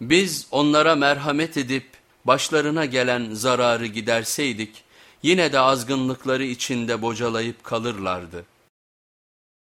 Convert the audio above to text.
Biz onlara merhamet edip başlarına gelen zararı giderseydik yine de azgınlıkları içinde bocalayıp kalırlardı.